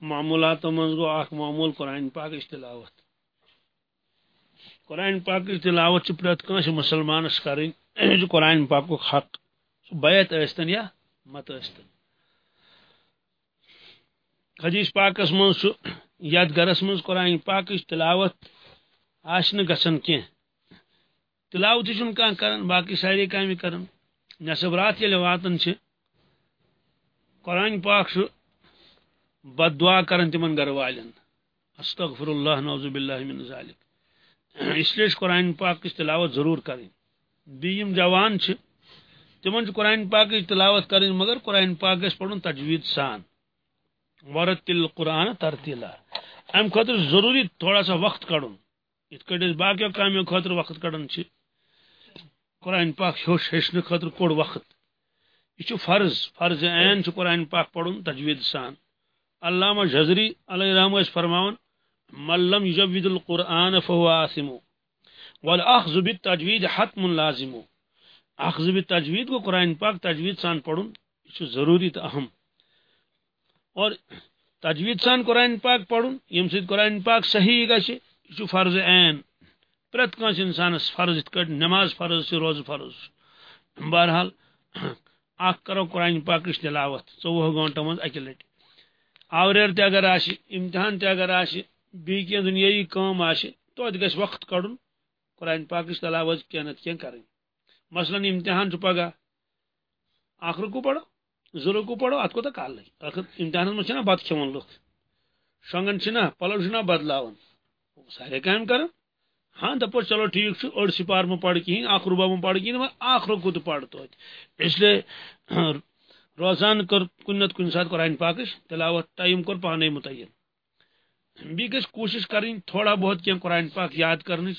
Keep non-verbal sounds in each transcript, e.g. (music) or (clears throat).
معمولاتو من گو اخ معمول قرآن پاک تلاوت۔ قرآن پاک تلاوت پریت کنس مسلمانس کریں قرآن پاک حق بیت ٲستن یا مت ٲستن حدیث پاکس من یت گرس من قرآن پاک تلاوت آشن گسن کی تلاوت چھ کان کرن، باقی ساری کامہ کرن۔ نصب رات یل واتن چھ قرآن پاک بد دعا کرن تمن گھر والن۔ استغفر اللہ نعوذ باللہ من ذالک۔ اس لیے قرآن پاک کی تلاوت ضرور کریں۔ بیم جوان چھ، تمن قرآن پاک کی تلاوت کریں، مگر قرآن پاک گھس پڑھن تجوید سان۔ ورتل قرآن ترتیلا۔ ام خاطر ضروری تھوڑا سا وقت کڑن ات کٹ باقی کامیو خاطر وقت کڑن چھ۔ قرآن پاک ہیوش ہیچن خاطر کوڑ وقت۔ یہ فرض فرض عین قرآن پاک پڑھن، تجوید سان۔ علامہ جزری علیہ رحم فرماون ملم یجوید القرآن فهو آثم والاخذ بالتجوید حتم لازم. اخذ بالتجوید کو قرآن پاک تجوید سان پڑھن، یہ ضروری تو اہم۔ اور تجوید سان قرآن پاک پڑھن یم سید قرآن پاک صحیح گھے یہ فرض عین۔ پریت کنس انسانس فرض ات نماز فرض سے روز فرض۔ بہرحال اخ کرو قرآن پاک تلاوت ژوہ گنٹو من اکہ لٹ آوریر تہ اگر آہ امتحان تہ اگر آہ بی کی دنیای کام آہ تو گھ وقت کڑن قرآن پاک تلاوت کی نت کی کریں۔ مثلا امتحان پگہ اخ رکو پڑو زٕ رکو پڑو ات کو کوتہ کال لگی۔ آخر امتحان من بت کھوان لُکھ شونگان چھنا، پلو چھنا بدلاون۔ سارے کام کرن۔ ہاں دپو چلو ٹھیک اڑ سپار میں پڑھ کہیں اخ ربا میں پڑھ کہیں اخ رکو تو پڑھ تو۔ اس لیے روزان کر، کن نت کن سات قرآن پاکش، تلاوت ٹائم کر، پانے متعین۔ بی کوشش کریں، تھوڑا بہت کی قرآن پاک یاد کرنے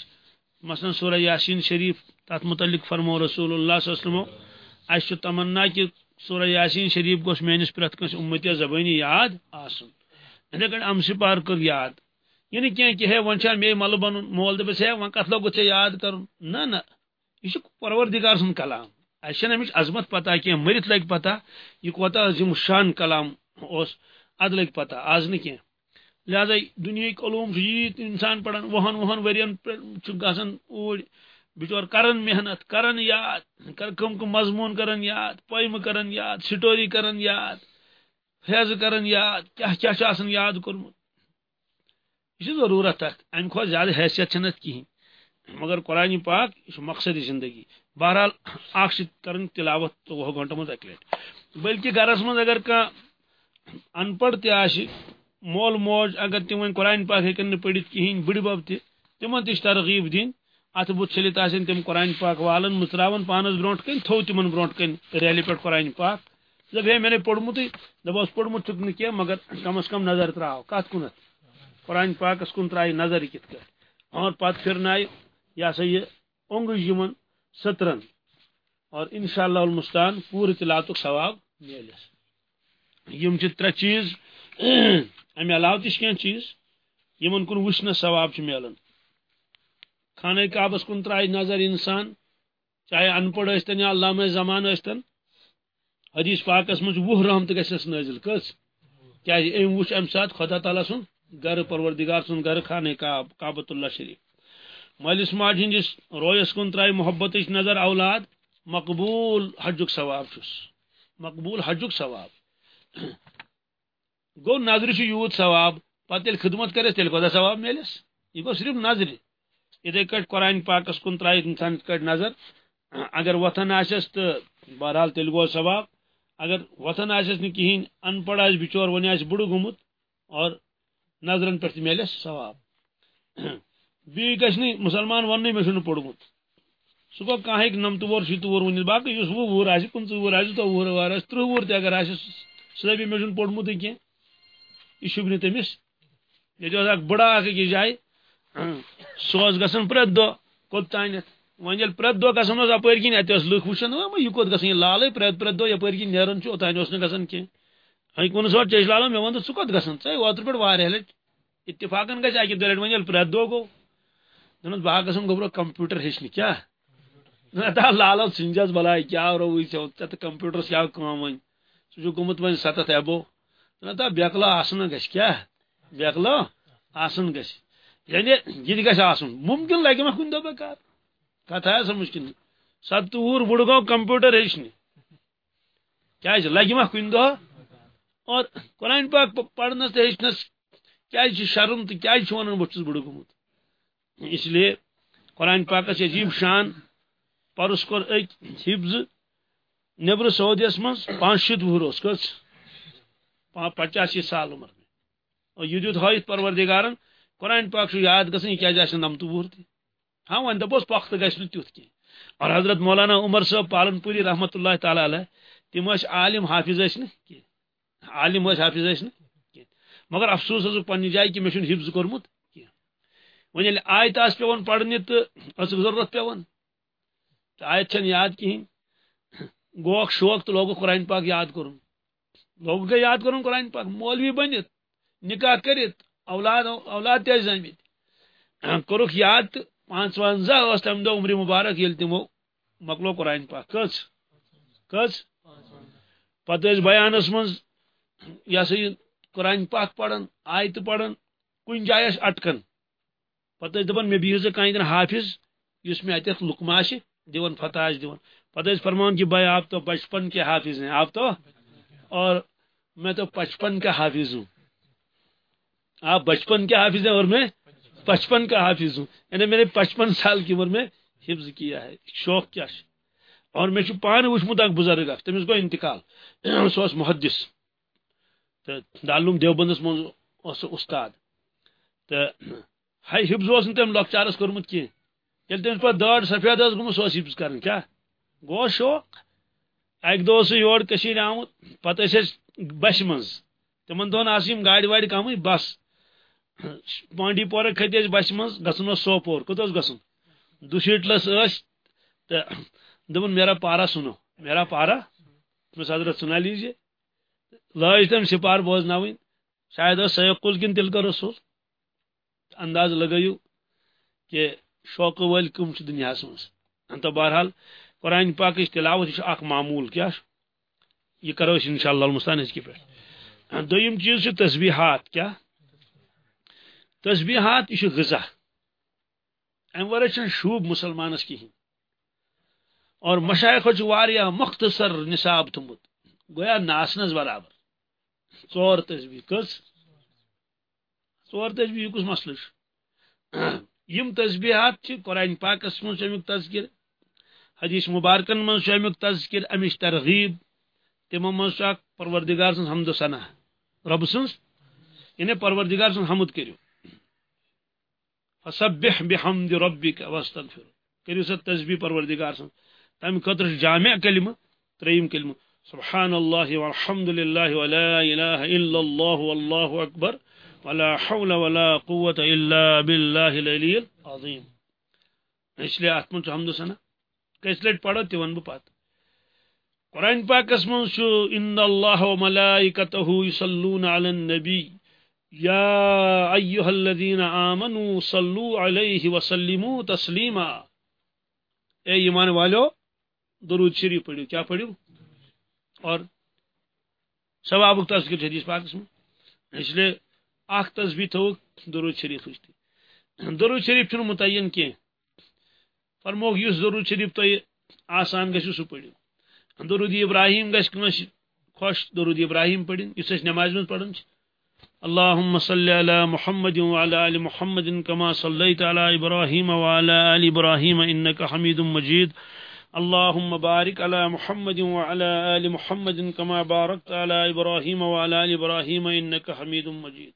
مثلا سورہ یاسین شریف تات متعلق فرمو رسول اللہ صلی اللہ علیہ وسلم تمنا کہ سورہ یاسین شریف گوش میانس پرت کنس امتی زبانی یاد آسن۔ اتھے کن ام سپار کر یاد۔ یعنی یہ نہیں کہ ہے ون مے مل بن مول دپس ہے ون کت لوگ یاد کر نہ نہ۔ یہ پروردگار سن کلام۔ اس امچ عظمت پتہ کی مرت لگ پتہ یہ کوتا عظیم شان کلام اس اد لگ پتہ آز نہ کی لہذا دنیا علوم یہ انسان پڑھان وہن وہن ورین گھن اوڑ بچور کرن محنت، کرن یاد، کر کم کم مضمون کرن یاد، پویم کرن یاد، سٹوری کرن یاد، فیض کرن یاد، کیا کیا یاد کورمت یہ ضرورت ات ام کھو زیادہ حیثیت چھ کہین مگر قرآن پاک یہ مقصد زندگی۔ بہرحال اخ کرن تلاوت ژوہ گھنٹہ مز اکہ لٹ بلکہ گرس مز اگر کھانا ان پڑھ تہ مول موج اگر تم ون قرآن پاک ہیکن پڑھت کہین بڑ بب تہ تمن تہ ترغیب دین۔ ات بت چلت آسن تم قرآن پاک والن متراون پانس برونٹ کن، تھو تمن برونٹ کن۔ ریلی پہ قرآن پاک۔ دب ہے میں نے پوڑمت دپس پوڑمت چھک نہ مگر کم از کم نظر تراو کت کنت قرآن پاکس کن ترائی نظر کت کر۔ اور پت پھرنائے یہ سا یہ اونگج یمن سترن۔ اور انشاءاللہ المستان پور تلاوت ثواب ملس یم ترے چیز امہ علاوہ تہ کی چیز یمن کن وچھن ثواب ملان خانہ کعبس کن ترائی نظر انسان، چاہے ان پڑھ ٲستن یا علامہ زمان ٲستن حدیث پاکس مجھ وہ رحمت گژھس نازل کس۔ کیا جی، ام وچھ ام سات خدا تعالیٰ سن۔ گر پروردگار سن گر خانے کابت اللہ شریف۔ مالس ماج ہندس رویس کن ترائی محبت نظر اولاد مقبول حجک ثواب چھس مقبول حجک ثواب۔ گو نظر یوت ثواب۔ پتہ خدمت کرس تیل کوتا ثواب ملس یہ گو صرف نظر اتھے کٹ قرآن پاکس کن ترائی انسان کٹ نظر۔ اگر وتھن آسس تو بہرحال تیل گو ثواب۔ اگر وتھن آسس نہ کہین ان پڑھ آس بچور ون آس بڑ گومت اور نظرن پہ ملس ثواب بی گھس مسلمان ون مے پوڑمت سہ گو کھانا ہوں نمت وور شیت وور ورنت باقی اس وہ وور آ پنچہ وور آ تو وور وار آ ترہ وور تہ اگر سہ بھی مے پوڑمت کی یہ شوب نہ تمس یہ بڑا اخ أکِس جائے۔ سہ گھن پرٛٮ۪تھ دۄہ کوٚت تانٮ۪تھ وۄنۍ ییٚلہِ پرٛٮ۪تھ دۄہ گژھان اوس اپٲرۍ کِنۍ اَتہِ ٲس لُکھ وٕچھان یہِ کوٚت گژھان یہِ لالٕے پرٛٮ۪تھ پرٛٮ۪تھ دۄہ یپٲرۍ کِنۍ نیران چھُ اوٚتانۍ اوس نہٕ گژھان کینٛہہ وۄنۍ کوٚرنَس وۄنۍ چیٚچ لالو مےٚ ووٚن ژٕ کوٚت گژھان ژٕ اوترٕ پٮ۪ٹھ واریاہ لَٹہِ اتفاقن گژھِ اکہِ دۄیہِ لٹہِ وۄنۍ ییٚلہِ پرٛٮ۪تھ دۄہ گوٚو دپنس بہٕ گژھان گوٚبرو کمپیوٗٹر ہیٚچھنہِ کیٛاہ نہ لالو ژھٕنجس بلاے کیٛاہ روی ژےٚ ژےٚ تہٕ کمپیوٗٹرس کیٛاہ کٲم وۄنۍ سہ گومت وی ستھ ایبو نتا بیکلا آسن گھس کیا۔ بیکلا آسن گھس یعنی یہ گھس آسن۔ ممکن لگہ ما کن دہ بکار۔ کتھ آیا سمجھ کن ستور بڑ گو کمپیوٹر ہیچنی کیا لگہ ما کن دہ اور قرآن پاک پڑھنس تو ہیچنس کیا شرم تو کیا ون بہت بڑ گومت اس لیے قرآن پاکس عجیب شان پرس کور اک حفظ نبر سعودیس من پانچ شیت وہر اس کس پچاسی سال عمر میں۔ اور یہ دیت ہائت پروردگارن، قرآن پاک یاد گسن یہ کیا نمت وہر تھی ہاں ون دپوس پخت گھس تیت کی۔ اور حضرت مولانا عمر صاحب پالن پوری رحمت اللہ تعالی علیہ تم عالم حافظ اس کی۔ عالم حافظ اس مگر افسوس حضر پنہ جائے کہ مے حفظ کورمت ون آیت آس پیون پڑھنے تو ضرورت پیون آیت چھن یاد کہین گوک شوق تو لوگ قرآن پاک یاد کرن لوگ گئی یاد کرن قرآن پاک؟ مولوی بنت نکاح کرت اولاد اولاد تہ زمت کورک یاد تو پانچ ونزہ اس تم دہ عمر مبارک یل تمو مکلو قرآن پاک۔ کچ کچ پتہ بیانس من یہ سا یہ قرآن پاک پڑھن، آیت پڑھن کن جائے اٹکن۔ پتہ دپان، مے بہو ژے کان حافظ اس میں اتھ لکما دون فتح دون پتہ فرمان کہ، بھائی، آپ تو بچپن کے حافظ ہیں، آپ تو اور میں تو پچپن کا حافظ ہوں۔ آپ بچپن کے حافظ ہیں اور میں پچپن کا حافظ ہوں۔ یعنی میں نے پچپن سال کی عمر میں حفظ کیا ہے، شوق کیا ہے۔ اور میں پان وچمت اک بزرگ اخ تمس گو انتقال۔ (clears throat) سو محدث۔ تو دالوم دیوبندس من استاد تو حفظ اس تم لکچارس کورمت کی یل تمس پہ داڑ سفید گومت سو حفظ کرن، کیا؟ گو شوق اک دہ یور آمت پتہ بس من تمن دہن آم گاڑ واڑ کم بس۔ بانڈی پورہ کھتی بس من گھن سوپور کت گھن دشیٹلس دپن میرا پارا سنو۔ میرا پارا؟ تمس حضرت سنا لیجیے لاج تم سپار بوزن شاید سیق کل کن تل کر رسول۔ انداز لگیو کہ شوق ول کم دنیا من تو بہرحال قرآن پاک تلاوت یہ اخ معمول کیا یہ کرو ان شاء اللہ المستان کی پہ ہاں، دویم چیز تسبیحات کیا۔ تسبیحات یہ غذا ام ورے شوب مسلمانس کہین اور مشائق واریا مختصر نصاب تھومت گویا ناسنس برابر. ژور تسبیح کس؟ ژور تسبیح کس مسلہ یم تسبیحات قرآن پاکس من امیک تذکر؟ حدیث مبارکن من امیک تذکر؟ امش ترغیب؟ تمو من پروردگار سن حمد و ثنا. رب سنس یعنی پروردگار سن حمد کرو فسبح بحمد ربک واستغفر. کرو سا تسبیح پروردگار سن. تم خطر جامع کلمہ تریم کلمہ. سبحان اللہ والحمد للہ ولا الہ الا اللہ واللہ اکبر ولا حول ولا قوة الا باللہ العلی العظیم۔ اس لیے ات من حمد سنا کس لٹ پڑھو تہ ون بہ پت قرآن پاکس من شو ان اللہ وملائکته یصلون علی النبی۔ یا ایها الذین آمنوا صلوا علیہ وسلموا تسلیما۔ اے ایمان والو، درود شریف پڑھو کیا پڑھو اور ثواب تذکر حدیث پاکس میں۔ اس لیے اخ تسبیح تھو درود شریف تھی۔ درود شریف چھن متعین کی فرموک یس درود شریف تو آسان گھو سہ پڑھو درود ابراہیم گھس کنس خوش درود ابراہیم پڑھن اس نماز من پڑھن اللهم صل على محمد وعلى ال محمد كما صليت على ابراهيم وعلى ال ابراهيم انك حميد مجيد اللهم بارك على محمد وعلى آل محمد كما باركت على إبراهيم وعلى آل إبراهيم إنك حميد مجيد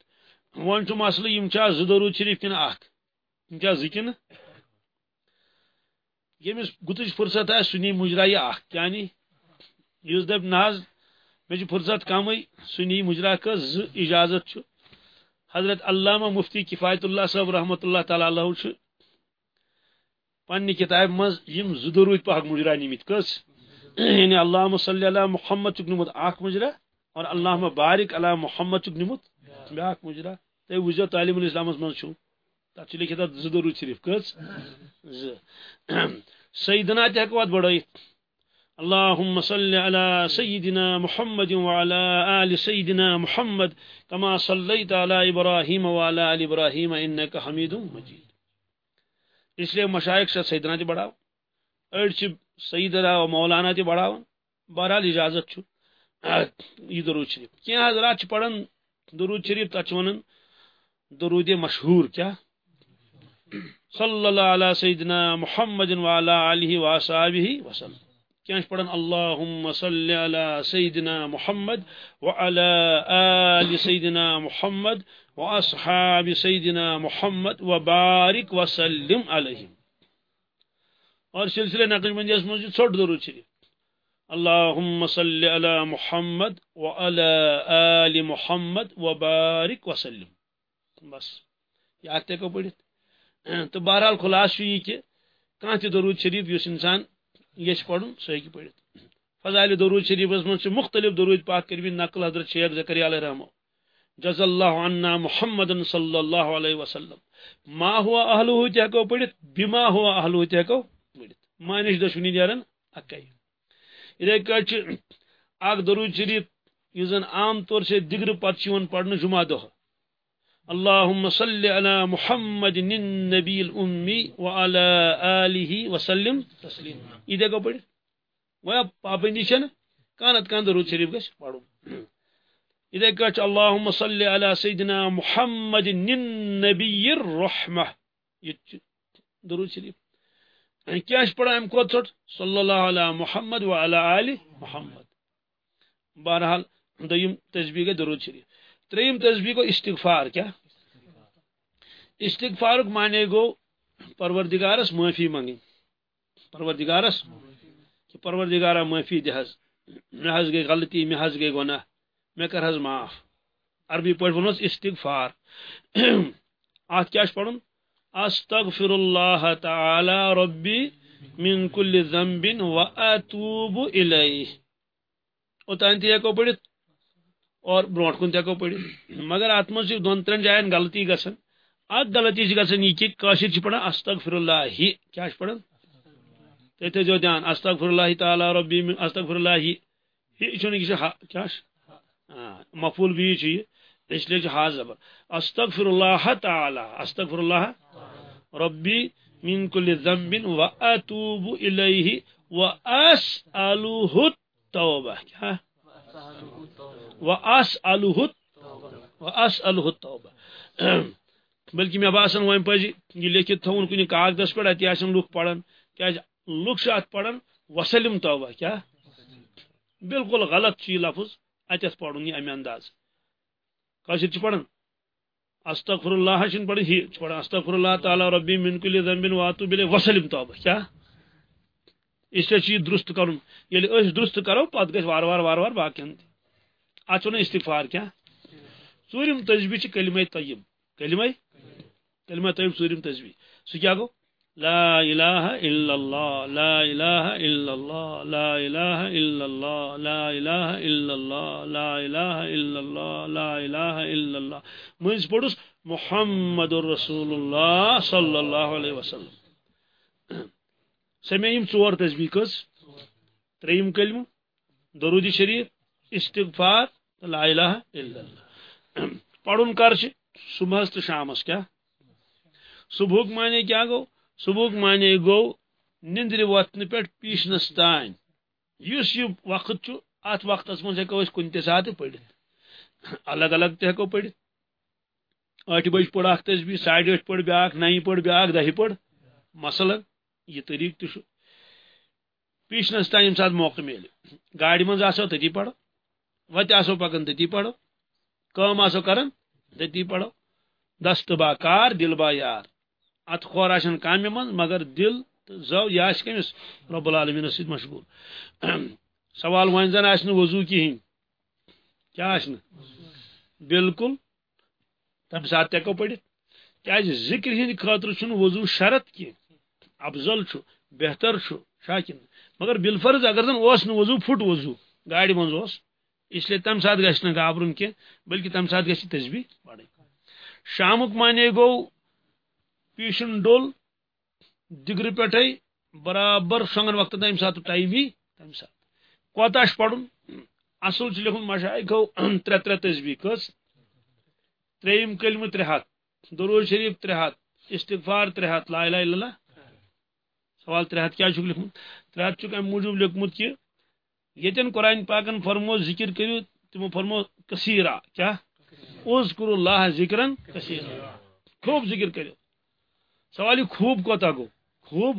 وان تو مسئلہ یم چا زٕ درود شریف کن اکھ یم چا زٕ کن؟ یمس گتچ فرصت آسہِ یعنی سنی مجرا یہ اکھ یعنی یس دپ نہ مے فرصت کمے سنی مجرا کس زٕ اجازت چھ حضرت علامہ مفتی کفایت اللہ صاحب رحمۃ اللہ تعالی علیہ چھ پنہ کتاب مز یم زدروت پاک مجرا نمت کس. یعنی اللہم صلی اللہ محمد چک نمت اخ مجرا اور اللہم بارک علی محمد چک نمت بیاکھ مجرا. تھی وجو تعلیم الاسلام من چھو تک لکھت زدروت شریف کس. ز سیدنا تہ ہکو ات بڑھائت اللهم صل على سيدنا محمد وعلى آل سيدنا محمد كما صليت على إبراهيم وعلى آل إبراهيم إنك حميد مجيد اس لیے مشائق سے سیدنا جی تہ بڑھاو أڑ چھ سیدنا و مولانا جی تہ بڑھاو بہرحال اجازت چھو۔ یہ درود شریف۔ کیا حضرات چھ پڑھن؟ درود شریف تچ ونن درود مشہور کیا؟ صلی اللہ علیہ سیدنا محمد وعلى آلہ وصحبہ وسلم۔ کیا چھ پڑھن؟ اللہم صلی علی سیدنا محمد وعلى آل سیدنا محمد واصحاب سیدنا محمد وبارک وسلم علیہ اور سلسلہ نقل منجی اس مجھے چھوٹ درود شریف اللهم صل على محمد وعلى آل محمد وبارك وسلم. بس، یہ آتے کو پڑھت تو بہرحال خلاص یہ کہ کان تہ درود شریف یس انسان یہ پڑھن سہ ہیکہ پڑھت فضائل درود شریف من مختلف درود پاک کربی نقل حضرت شیخ زکریا علیہ رحمہ. جز اللہ عنا محمد صلی اللہ علیہ وسلم. ما ہوا اہلہ تہ ہیکو پڑھت بما ہوا اہلہ تہ ہیکو پڑھت. مانش دشونی نیرن اکائی. اتھے کٹ اخ درود شریف یہ زن عام طور سے دگر پتہ پڑھنے جمعہ دہ اللهم صل على محمد النبي الأمي وعلى آله وسلم تسليما إذا کو پڑھ وہ پابندی چھن کانت کان درود شریف گش پڑھو إذا کچ اللهم صل على سيدنا محمد النبي الرحمة. یہ درود شریف. یعنی کیا پڑھا ام کھت ژھٹ صلی اللہ علیہ محمد و علی آل محمد. بہرحال دویم تسبیح گئی درود شریف. تریم تسبیح کو استغفار، کیا؟ استغفار معنی گو پروردگارس معافی منگی پروردگارس کہ پروردگارا معافی دہز مے حض گئی غلطی مے حض گئی گناہ. مے کر حض معاف۔ عربی پٲٹھۍ ونس استغفار۔ ات کیا پڑھن استغفر الله تعالى ربي من كل ذنب واتوب اليه اوتان تہ ہیکو پڑھت اور برونٹ کن تہ ہیکو پڑھت مگر ات من دون ترن جائن غلطی گژھن اک غلطی جی چھ گژھن یہ کہ کاشر چھ جی پڑھان استغفر الله کیا چھ پڑھان تتھ جو دھیان استغفر الله تعالی ربی استغفر الله یہ چھن یہ کیا مفعول بھی چھ اس لیے ہا زبر استغفر الله تعالی استغفر الله ربي من كل ذنب وأتوب إليه وأسأله التوبة وأسأله وأسأله التوبة بلکہ مے باسان وم پزِ جی، یہ لیکھت تھون کن کاغذس پہ اتہ آن لوگ پڑھان کیا لوگ ات پڑھان وسلم توبہ۔ کیا؟ بالکل غلط چھ یہ لفظ۔ اتس پڑھن یہ امہ انداز۔ کاشر پڑھان استغفر اللہ شن پڑھ ہی پڑھ استغفر اللہ تعالی ربی من کل ذنب واتو بلی وسلم توبہ کیا اس لیے چھ درست کرن؟ یلی اس درست کرو پت گژھِ وار وار وار وار باقین اتھ ون استغفار کیا؟ ژوٗرِم تسبیح چھ کلمہ طیب۔ کلمہ؟ کلمہ طیب ژوٗرِم تسبیح سُہ کیا گو؟ لا الہ الا اللہ لا الہ الا اللہ لا الہ الا اللہ لا الہ الا اللہ لا الہ الا اللہ لا الہ الا اللہ مز پڑھس محمد رسول اللہ صلی اللہ علیہ وسلم سمیم ژور تسبیح کس تریم کلمہ درود شریف استغفار لا الہ الا اللہ پڑھن کر صبح تو شامس کیا صبح معنی کیا گو صبح معنی گو نندر وتن پہ پیشنس تان اس یہ وقت چھ ات وقت من ہکو کن تہ سات پڑھ الگ الگ تہ ہکو پڑھ اٹھ بج پڑھ اخ تسبیح ساڑھ ٲٹھ پڑھ بیاکھ نئی پڑھ بیاکھ دہہِ پڑھ. مثلاً یہ طریقہ تہ پیشنس تان یم سات موقع ملے گاڑی من آسو تتی پڑھو. وتہ آسو پکان تتی پڑھو. کام آسو کران تتی پڑھو. دست با کار، دل با یار. ات خور آن کامہ من، مگر دل تو زو یہ کمس رب العالمین ست مشغول. (clears throat) سوال ون زن آس وضو کہین کیا آس بالکل. تم سات تکو پڑھت کیاز ذکر ہند خاطر چھ وضو شرط کی. افضل چھ بہتر چھ شاکن. مگر بالفرض اگر زن اوس نہ وضو، پھٹ وضو. گاڑی من اوس. اس لیے تم سات گھس نہ گابرن کی بلکہ تم سات گھس تسبیح پڑھیں شامک مانے گو پیشن ڈول دگر پہ برابر شونگن وقت تم سات ٹائم ہی تمہ سات کوتاہ پڑھن، اصل لکھن مشائق ترے ترے تسبیح کس۔ تریم کلمہ ترے ہاتھ، درود شریف ترے ہاتھ، استغفار ترے ہاتھ، لا الہ الا اللہ۔ سوال ترے ہاتھ کیا چھک لکھمت ترے ہاتھ چھک ام موجود لکھمت کہ یتن قرآن پاکن فرمو ذکر کرو تمو فرمو کثیرہ، کیا؟ اذکر اللہ ذکرن کثیرہ۔ خوب ذکر کرو سوال یہ خوب کوتا گو. خوب؟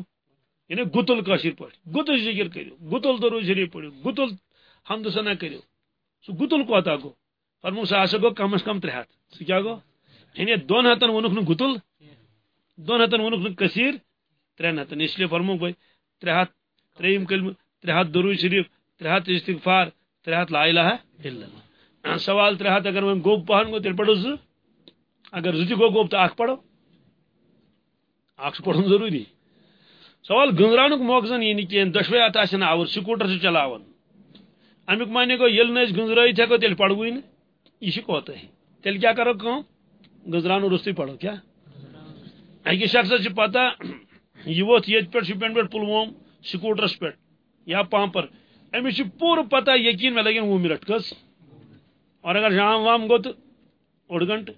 یعنی گتل کاشر پہ گتل ذکر کرو گتل درود شریف پڑھو گتل حمد ثنا کرو سو گتل کوتا گو. فرمو سا ہسا گو کم از کم ترے ہاتھ. سو کیا گو؟ یعنی دون ہاتن ونک نو گتل، دون ہاتن ونک نو کثیر ترین ہاتن اس لیے فرمو بھائی، ترے ہاتھ تریم کلمہ ترے ہاتھ درود شریف، ترے ہاتھ استغفار، ترے ہاتھ لا الہ الا اللہ. سوال ترے ہاتھ اگر ون گوب پہن گو تیل پڑھو اگر زتی گو گوب تو اخ پڑھو. اخ پڑھن ضروری. سوال گنزرانک موقع یہ نہیں یعنی دشوے ات آسن آور سکوٹر سے چلاون. امیک معنی گو یل نس گنزرائت ہیکو تیل پڑھوی نا یہ کوت تیل کیا کرو کم گنزرانو رستی پڑھو کیا؟ اکس شخص پتہ یہ ووت یت پہ شپین پہ پلووم سکوٹرس پہ یا پامپر. امس پور پتہ یقین میں لگن وہ منٹ کس اور اگر شام وام گو تو اوڑ گنٹ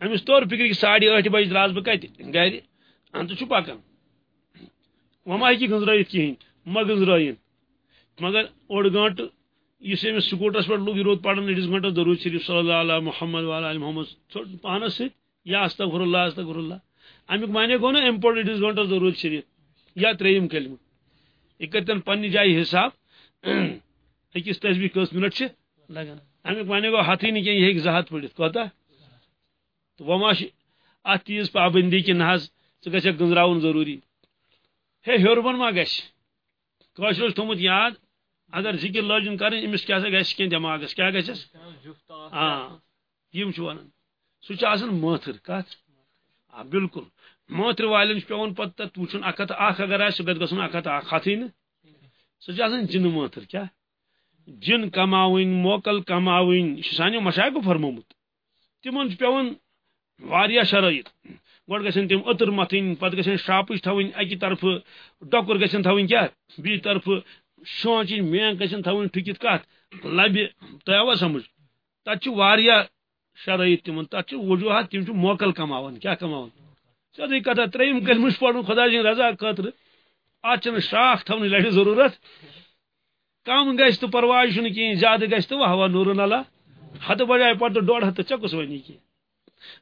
امس طور فکر کہ ساڑھے ٹھ بجے دراس بہ کت گھر انت پکان وما ہی گنزرائت کہین ما گنزرائن مگر اوڑ گنٹ اس امس سکوٹرس پہ لوگ رود پڑھن أڑس گنٹس درود شریف صلی اللہ علیہ محمد والا علی محمد پانس ست یا استغفر اللہ استغفر اللہ امیک معنی گو نا ام پڑھ أڑس گنٹس درود شریف یا تریم کلمہ یہ کرتن پنہ جائے حساب اکس تسبیح کس منٹ سے لگان امیک معنی گو ہاتھی نہیں یہ ہیک زہت پڑھت کوتا تو وما ات چیز پابندی کہ نہ گھک گنزراون ضروری. ہے ہیور بن ما کاشر تھومت یاد. اگر ذکر لاجن کریں امس کیا سا کین دماغس کیا گھس ہاں یم چھ ونان سہ چھ آسان مٲتھر کتھ آ بالکل مٲتھر والٮ۪ن چھُ پیوان پتہٕ تتھ وٕچھُن اکھ ہتھ اکھ اگر آسہِ سُہ گژھِ گژھُن اکھ ہتھ اکھ ہتھٕے نہٕ سہ چھ آسان جن مٲتھر کیا؟ جن کماوٕنۍ موکل کماوٕنۍ یہ چھُ سانیو مشاکو فرمومُت. تمن چھُ پیوان واریاہ شرٲیط گۄڈٕ گژھن تِم أتٕر متھٕنۍ، پتہٕ گژھن شراپٕچ تھاوٕنۍ اکہِ طرفہٕ ڈۄکُر گژھن تھاوٕنۍ کیاہ؟ بیٚیہِ طرفہٕ شونچِنۍ، مینٛگ گژھن تھاوٕنۍ ٹھُکِتھ کتھ، لبہِ، تۄہہِ آوا سمجھ؟ تتہِ چھُ واریاہ شرٲیط تمن، تتھ چھُ وجوہات، تِم چھِ موکل کماوان، کیاہ کماوان؟ سیودٕے کتھا ترٛیٚیِم کلمہٕ چھُ پرُن خۄدا سٕنٛدِ رضا خٲطرٕ، اتھ چھنہٕ شراکھ تھاونٕچ لڑِ ضروٗرت، کم گژھِ تہٕ پرواے چھُنہٕ کِہیٖنۍ، زیادٕ گژھِ تہٕ واہ واہ نوٗرن اللہ، ہتہٕ بجاے پتہٕ تہٕ ڈۄڑ ہتھ تہٕ ژےٚ کُس وَنی کینٛہہ،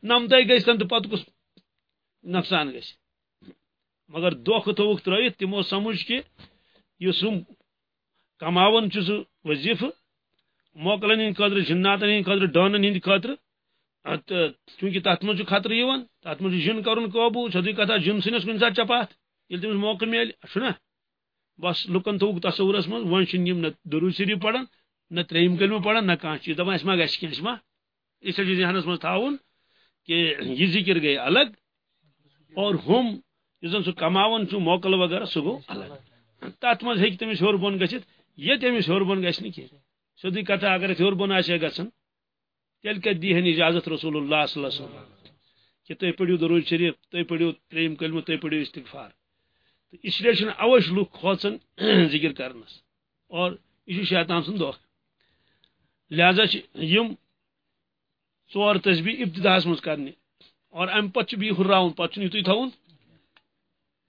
نمتے گژھتن تہٕ پتہٕ کُس نۄقصان گژھِ۔ مگر دھوکہٕ تھووُکھ ترٲیِتھ تِمو سمجھ کہِ یُس ہُم کماوان چھُ سُہ وظیفہٕ، موکلن ہٕنٛدِ خٲطرٕ، جناتن ہٕنٛدِ خٲطرٕ، ڈانن ہٕنٛدِ خٲطرٕ تہٕ چوٗنٛکہِ تتھ منٛز چھُ خطرٕ یِوان، تتھ منٛز چھُ جن کرُن قوبوٗ سیٚودُے کتھا، جن سٕنٛدس کُنہِ ساتہٕ چپاتھ، ییٚلہِ تٔمِس موقعہٕ میلہِ، چھُنا؟ بس لُکن تھووُکھ تصورس منٛز، وۄنۍ چھِنہٕ یِم نہ درود شریف پران، نہ ترٛیٚیِم کلمہٕ پران، نہ کانٛہہ چیٖز، دپان، اَسہِ ما گژھِ کینٛہہ، اَسہِ ما اس لیے ذہنس منٛز تھاوُن کہ یہ ذکر گئی الگ اور ہم یُس زن سُہ کماوان چھُ موکل وغیرہ سُہ گوٚو الگ تتھ منٛز ہیٚکہِ تٔمِس ہیوٚر بۄن گٔژھِتھ ییٚتہِ أمِس ہیوٚر بۄن گژھِ نہٕ کینٛہہ کتھا اگر اَسہِ ہیوٚر بۄن آسہِ ہے گژھان تیٚلہِ کتہِ دی ہن اجازت رسول اللہ صلی اللہ علیہ وسلم۔ کہ تُہۍ پٔرِو درود شریف تُہۍ پٔرِو ترٛیٚیِم کلمہٕ تُہۍ پٔرِو استغفار۔ تہٕ اس لیے چھِنہٕ اَوَے چھِ لُکھ کھوژان ذکر کرنس۔ اور یہ چھُ شیطان سُنٛد دۄکھ لہذا چھِ یِم ژور تسبیح ابتداہس منٛز کرنہِ اور امہِ پتہٕ چھُ بیٚیہِ ہُرراوُن پتہٕ چھُنہٕ یِتُے تھاوُن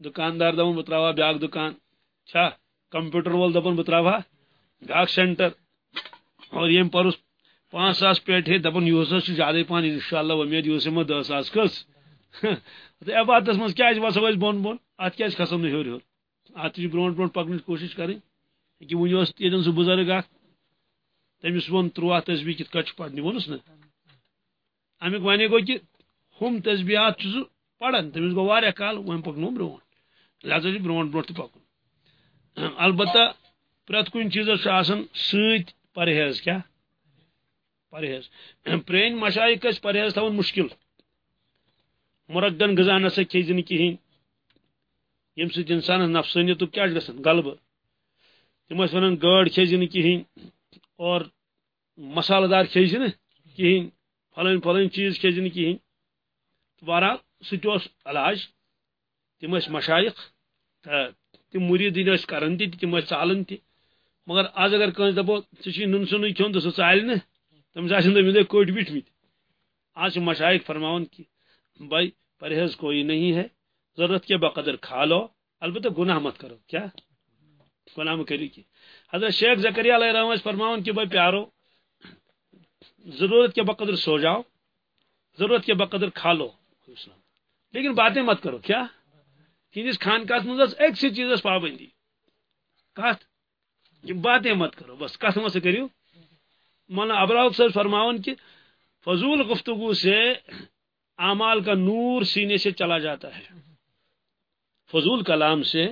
دُکاندار دپان بہٕ تراوہا بیاکھ دُکان۔ چھا، کمپیوٹر وول دپان بہٕ تراوہا بیاکھ سینٹر۔ اور ییٚمۍ پرُس پانٛژھ ساس پیٹہِ ہے دپان یِہُس حظ چھُ زیادے پہن انشاء اللہ وۄمید یِہُس یِمو دہ ساس کھٔژ تہٕ عبادتس منٛز کیازِ وسو أسۍ بۄن بۄن اتھ کیازِ کھسو نہٕ ہیوٚر ہیوٚر اتھ تہِ چھِ برونٛٹھ برونٛٹھ پکنٕچ کوٗشش کرٕنۍ کہِ وُنہِ اوس ییٚتٮ۪ن سُہ بُزرگ اکھ تٔمِس ووٚن ترٛواہ تسبیح کِتھ کٲٹھۍ چھِ ونے گوٚو کہِ ہُم تسبیحات چھُ سُہ پران تٔمِس گوٚو واریاہ کال وۄنۍ پکنو برونٛٹھ لہذا جی چھُ برونٛٹھ برونٛٹھ تہِ پکُن۔ البتہ پرٛٮ۪تھ کُنہِ چیٖزس چھُ آسان سۭتۍ پرہیز کیٛاہ پرہیز۔ پرٛٲنۍ مشایق ٲسۍ پرہیز تھاوان مُشکل۔ مُرگن غذا نسا کھیٚزِ نہٕ کِہیٖنۍ ییٚمہِ سۭتۍ انسانس نفسٲنیتُک کیٛاہ چھُ گژھان غلبہٕ۔ تِم ٲسۍ ونان گٲڈ کھیٚزِ نہٕ کِہیٖنۍ اور مسالہٕ دار کھیٚزِ نہٕ کِہیٖنۍ فلٲنۍ فلٲنۍ چیٖز کھیٚزِ نہٕ کِہیٖنۍ بہرحال سُہ علاج، تِم ٲسۍ مشایق تہٕ تِم کران تہِ، تِم ٲسۍ مگر آج اگر کنس دپو ٹھیک نن سن کھون تو سہ ثال نا تمس آن تم کوٹ بٹ مت آج مشائق فرماون کہ، بھائی، پرہیز کوئی نہیں ہے، ضرورت کے بقدر کھا لو، البتہ گناہ مت کرو۔ کیا؟ گناہ مت کرو کی حضرت شیخ زکریہ علیہ الرحمٰ فرماون کہ، بھائی پیارو، ضرورت کے بقدر سو جاؤ، ضرورت کے بقدر کھا لو۔ لیکن باتیں مت کرو، کیا؟ تہندس خانقاہ مز ایک سی چیز پابندی۔ کت باتیں مت کرو، بس کت مت کرو مولانا ابراؤ صاحب فرماون کہ فضول گفتگو سے اعمال کا نور سینے سے چلا جاتا ہے۔ فضول کلام سے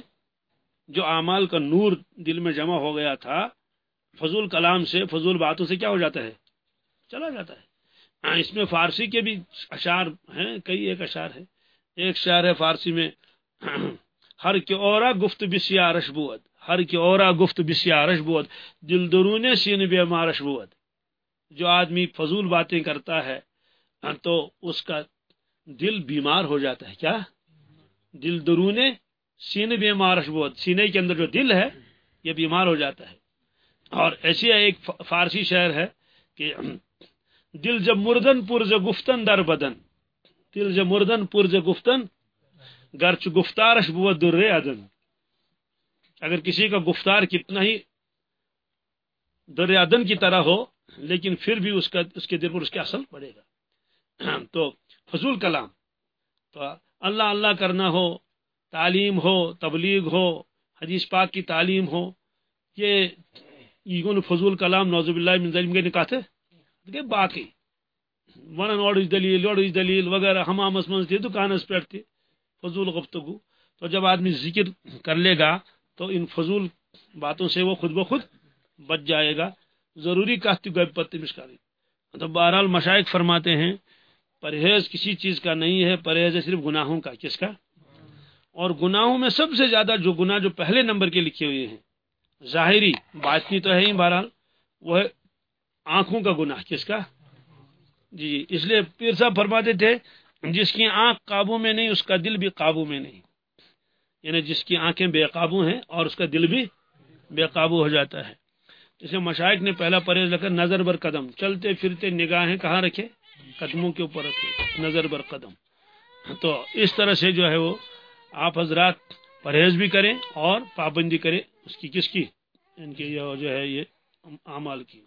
جو اعمال کا نور دل میں جمع ہو گیا تھا، فضول کلام سے، فضول باتوں سے کیا ہو جاتا ہے؟ چلا جاتا ہے۔ ہاں، اس میں فارسی کے بھی اشعار ہیں، کئی ایک اشعار ہے ایک شعر ہے فارسی میں، ہر کے اورا گفت بسیا رش بود ہر کے اورا گفت بسیا رش بود دل درون سین بے مارش بود جو آدمی فضول باتیں کرتا ہے ہاں، تو اس کا دل بیمار ہو جاتا ہے۔ کیا؟ دل درون سین بے مارش بود سینے کے اندر جو دل ہے، یہ بیمار ہو جاتا ہے۔ اور ایسی ایک فارسی شعر ہے کہ دل جب مردن پرز گفتن در بدن. دل جب مردن پرز گفتن، گرچ گفتارش بود در ادن اگر کسی کا گفتار کتنا ہی در ادن کی طرح ہو، لیکن پھر بھی اس کا، اس کے دل پر اس کے اثر پڑے گا. (clears throat) تو فضول کلام. تو اللہ اللہ کرنا ہو، تعلیم ہو، تبلیغ ہو، حدیث پاک کی تعلیم ہو، یہ فضول کلام نوزب اللہ من ظلم کے نکاتے گئی باقی۔ ونان اڑچ دلیل یڑچ دلیل، وغیرہ حمامس من تھی دکانس پہ تھی فضول گفتگو۔ تو جب آدمی ذکر کر لے گا، تو ان فضول باتوں سے وہ خود بخود بچ جائے گا۔ ضروری کہتی گب پتی مشکاری تو مطلب بہرحال مشائق فرماتے ہیں، پرہیز کسی چیز کا نہیں ہے، پرہیز ہے صرف گناہوں کا۔ کس کا؟ اور گناہوں میں سب سے زیادہ جو گناہ جو پہلے نمبر کے لکھے ہوئے ہیں، ظاہری، باطنی تو ہے ہی بہرحال، وہ ہے آنکھوں کا گناہ، کس کا؟ جی اس لیے پیر صاحب فرماتے تھے، جس کی آنکھ قابو میں نہیں، اس کا دل بھی قابو میں نہیں۔ یعنی جس کی آنکھیں بے قابو ہیں اور اس کا دل بھی بے قابو ہو جاتا ہے۔ جسے مشائق نے پہلا پرہیز رکھا نظر بر قدم۔ چلتے پھرتے نگاہیں کہاں رکھے؟ قدموں کے اوپر رکھے۔ نظر بر قدم۔ تو اس طرح سے جو ہے وہ آپ حضرات پرہیز بھی کریں اور پابندی کریں اس کی کس کی؟ ان کی جو ہے یہ اعمال کی۔